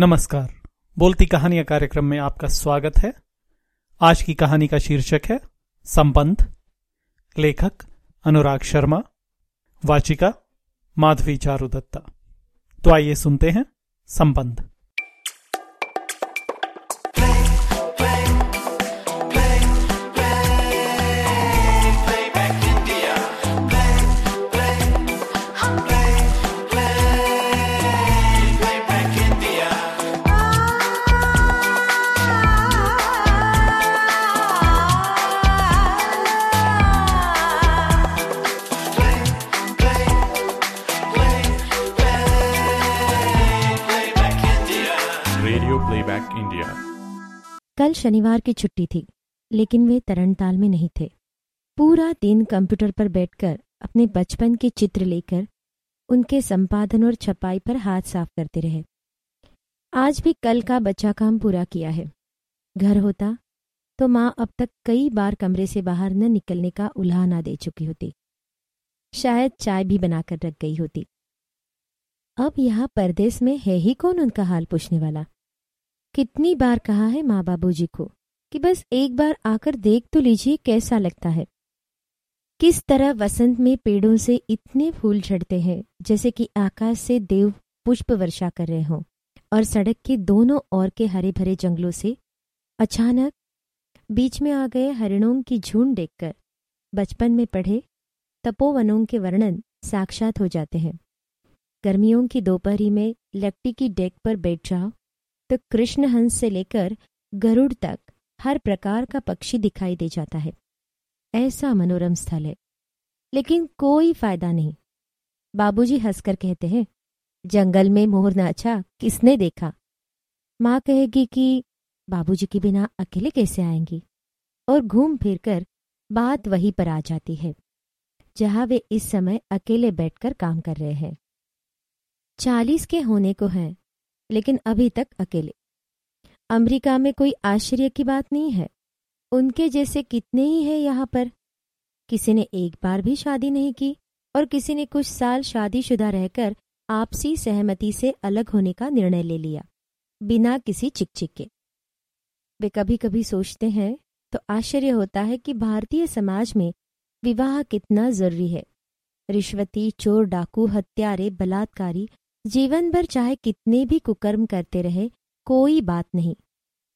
नमस्कार। बोलती कहानियाँ कार्यक्रम में आपका स्वागत है। आज की कहानी का शीर्षक है, संबंध। लेखक, अनुराग शर्मा। वाचिका, माधवी चारुदत्ता। तो आइए सुनते हैं, संबंध। प्लेबैक इंडिया कल शनिवार की छुट्टी थी, लेकिन वे तरणताल में नहीं थे। पूरा दिन कंप्यूटर पर बैठकर अपने बचपन के चित्र लेकर उनके संपादन और छपाई पर हाथ साफ़ करते रहे। आज भी कल का बच्चा काम पूरा किया है। घर होता तो माँ अब तक कई बार कमरे से बाहर न निकलने का उल्हाना दे चुकी होती। शायद चाय भी बनाकर रख गई होती। अब यहाँ परदेश में है ही कौन उनका हाल पूछने वाला? कितनी बार कहा है माँ बाबूजी को कि बस एक बार आकर देख तो लीजिए कैसा लगता है। किस तरह वसंत में पेड़ों से इतने फूल झड़ते हैं, जैसे कि आकाश से देव पुष्प वर्षा कर रहे हों, और सड़क के दोनों ओर के हरे भरे जंगलों से अचानक बीच में आ गए हरिणों की झुंड देखकर बचपन में पढ़े तपोवनों के वर्णन साक्षात हो जाते हैं। गर्मियों की दोपहरी में लकड़ी की डेक पर बैठ जाओ तो कृष्ण हंस से लेकर गरुड़ तक हर प्रकार का पक्षी दिखाई दे जाता है। ऐसा मनोरम स्थल है। लेकिन कोई फ़ायदा नहीं। बाबूजी हंसकर कहते हैं, जंगल में मोर नाचा किसने देखा? माँ कहेगी कि बाबूजी के बिना अकेले कैसे आएँगी? और घूम फिर कर बात वहीं पर आ जाती है, जहाँ वे इस समय अकेले बैठकर काम कर रहे हैं। चालीस के होने को हैं। लेकिन अभी तक अकेले। अमेरिका में कोई आश्चर्य की बात नहीं है। उनके जैसे कितने ही हैं यहाँ पर। किसी ने एक बार भी शादी नहीं की और किसी ने कुछ साल शादीशुदा रहकर आपसी सहमति से अलग होने का निर्णय ले लिया, बिना किसी चिकचिक। के वे कभी कभी सोचते हैं तो आश्चर्य होता है कि भारतीय समाज में विवाह कितना ज़रूरी है। रिश्वती, चोर, डाकू, हत्यारे, बलात्कारी जीवन भर चाहे कितने भी कुकर्म करते रहे, कोई बात नहीं।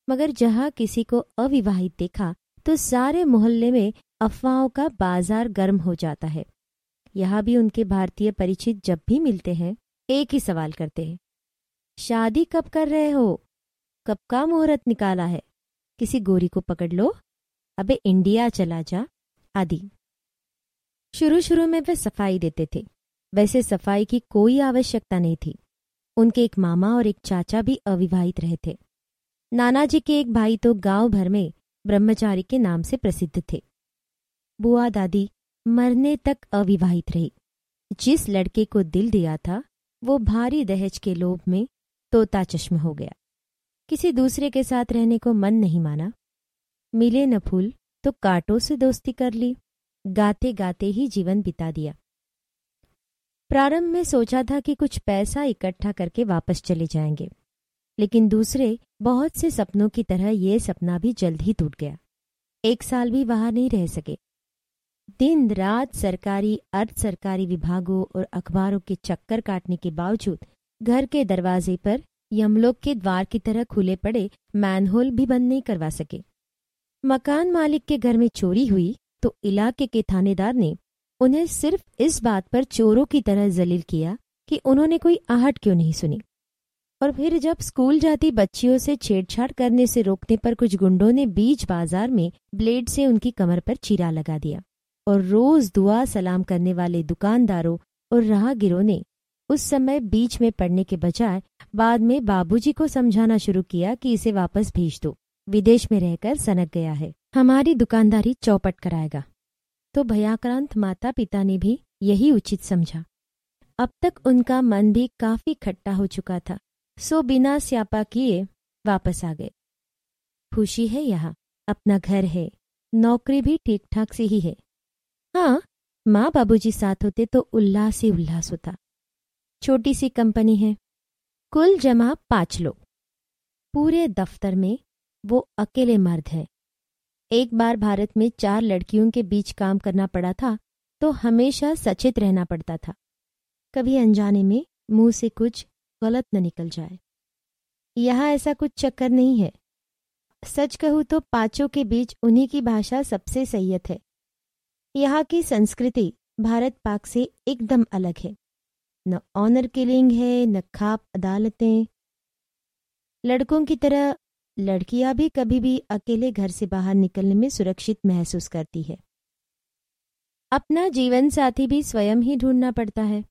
मगर जहाँ किसी को अविवाहित देखा तो सारे मोहल्ले में अफवाहों का बाज़ार गर्म हो जाता है। यहाँ भी उनके भारतीय परिचित जब भी मिलते हैं, एक ही सवाल करते हैं। शादी कब कर रहे हो? कब का मुहूर्त निकाला है? किसी गोरी को पकड़ लो। अबे, इंडिया चला जा, आदि। शुरू शुरू में वे सफ़ाई देते थे। वैसे सफ़ाई की कोई आवश्यकता नहीं थी। उनके एक मामा और एक चाचा भी अविवाहित रहे थे। नाना जी के एक भाई तो गाँव भर में ब्रह्मचारी के नाम से प्रसिद्ध थे। बुआ दादी मरने तक अविवाहित रही। जिस लड़के को दिल दिया था, वो भारी दहेज के लोभ में तोता चश्म हो गया। किसी दूसरे के साथ रहने को मन नहीं माना। मिले न फूल तो कांटों से दोस्ती कर ली। गाते गाते ही जीवन बिता दिया। प्रारंभ में सोचा था कि कुछ पैसा इकट्ठा करके वापस चले जाएँगे। लेकिन दूसरे, बहुत से सपनों की तरह ये सपना भी जल्द ही टूट गया। एक साल भी वहाँ नहीं रह सके। दिन, रात सरकारी, अर्ध सरकारी विभागों और अखबारों के चक्कर काटने के बावजूद घर के दरवाजे पर यमलोक के द्वार की तरह खुले पड़े मैनहोल भी बंद नहीं करवा सके। मकान मालिक के घर में चोरी हुई तो इलाके के थानेदार ने उन्हें सिर्फ़ इस बात पर चोरों की तरह जलील किया कि उन्होंने कोई आहट क्यों नहीं सुनी। और फिर जब स्कूल जाती बच्चियों से छेड़छाड़ करने से रोकने पर कुछ गुंडों ने बीच बाज़ार में ब्लेड से उनकी कमर पर चीरा लगा दिया और रोज दुआ सलाम करने वाले दुकानदारों और राहगीरों ने उस समय बीच में पड़ने के बजाय बाद में बाबूजी को समझाना शुरू किया कि इसे वापस भेज दो। विदेश में रहकर सनक गया है। हमारी दुकानदारी चौपट कराएगा। तो भयाक्रांत माता पिता ने भी यही उचित समझा। अब तक उनका मन भी काफ़ी खट्टा हो चुका था। सो बिना स्यापा किए वापस आ गए। खुशी है यहाँ। अपना घर है। नौकरी भी ठीक ठाक से ही है। हाँ माँ बाबूजी साथ होते तो उल्लास ही उल्लास होता। छोटी सी कंपनी है। कुल जमा पाँच लोग। पूरे दफ्तर में वो अकेले मर्द है। एक बार भारत में चार लड़कियों के बीच काम करना पड़ा था तो हमेशा सचेत रहना पड़ता था। कभी अनजाने में मुँह से कुछ गलत न निकल जाए। यहाँ ऐसा कुछ चक्कर नहीं है। सच कहूँ तो पाँचों के बीच उन्हीं की भाषा सबसे सैयत है। यहाँ की संस्कृति भारत पाक से एकदम अलग है। न ऑनर किलिंग है, न खाप अदालतें। लड़कों की तरह लड़कियाँ भी कभी भी अकेले घर से बाहर निकलने में सुरक्षित महसूस करती है। अपना जीवन साथी भी स्वयं ही ढूंढना पड़ता है।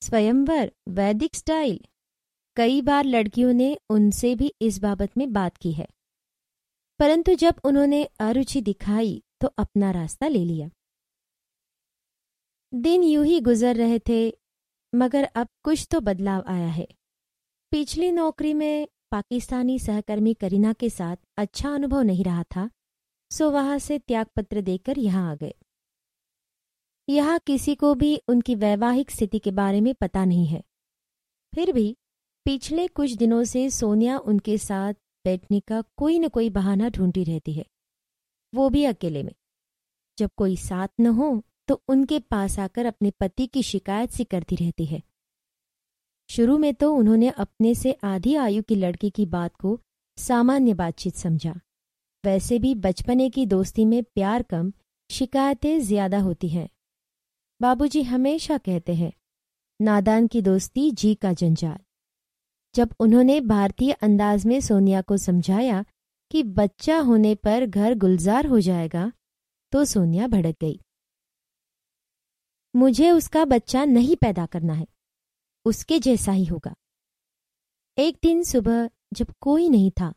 स्वयंवर, वैदिक स्टाइल। कई बार लड़कियों ने उनसे भी इस बाबत में बात की है। परंतु जब उन्होंने अरुचि दिखाई तो अपना रास्ता ले लिया। दिन यूँ ही गुजर रहे थे, मगर अब कुछ तो बदलाव आया है। पिछली नौकरी में पाकिस्तानी सहकर्मी करीना के साथ अच्छा अनुभव नहीं रहा था, सो वहाँ से त्यागपत्र देकर यहाँ आ गए। यहाँ किसी को भी उनकी वैवाहिक स्थिति के बारे में पता नहीं है। फिर भी पिछले कुछ दिनों से सोनिया उनके साथ बैठने का कोई न कोई बहाना ढूंढी रहती है। वो भी अकेले में। जब कोई साथ न हो तो उनके पास आकर अपने पति की शिकायत सी करती रहती है। शुरू में तो उन्होंने अपने से आधी आयु की लड़की की बात को सामान्य बातचीत समझा। वैसे भी बचपने की दोस्ती में प्यार कम, शिकायतें ज़्यादा होती हैं। बाबूजी हमेशा कहते हैं, नादान की दोस्ती जी का जंजाल। जब उन्होंने भारतीय अंदाज में सोनिया को समझाया कि बच्चा होने पर घर गुलजार हो जाएगा तो सोनिया भड़क गई। मुझे उसका बच्चा नहीं पैदा करना है। उसके जैसा ही होगा। एक दिन सुबह जब कोई नहीं था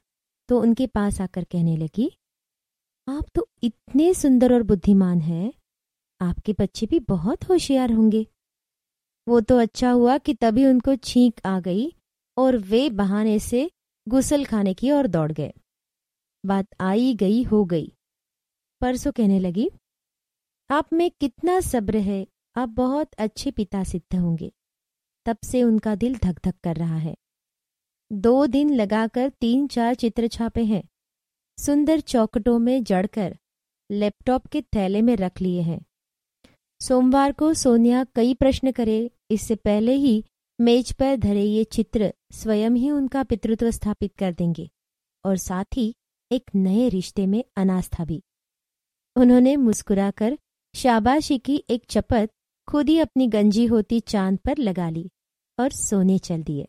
तो उनके पास आकर कहने लगी, आप तो इतने सुंदर और बुद्धिमान हैं, आपके बच्चे भी बहुत होशियार होंगे। वो तो अच्छा हुआ कि तभी उनको छींक आ गई और वे बहाने से गुसल खाने की ओर दौड़ गए। बात आई गई, हो गई। परसों कहने लगी, आप में कितना सब्र है, आप बहुत अच्छे पिता सिद्ध होंगे। तब से उनका दिल धक धक कर रहा है। दो दिन लगाकर तीन चार चित्र छापे हैं। सुंदर चौकटों में जड़कर लैपटॉप के थैले में रख लिए हैं। सोमवार को सोनिया कई प्रश्न करे, इससे पहले ही मेज पर धरे ये चित्र स्वयं ही उनका पितृत्व स्थापित कर देंगे और साथ ही एक नए रिश्ते में अनास्था भी। उन्होंने मुस्कुराकर शाबाशी की एक चपत खुद ही अपनी गंजी होती चाँद पर लगा ली। और सोने चल दिए।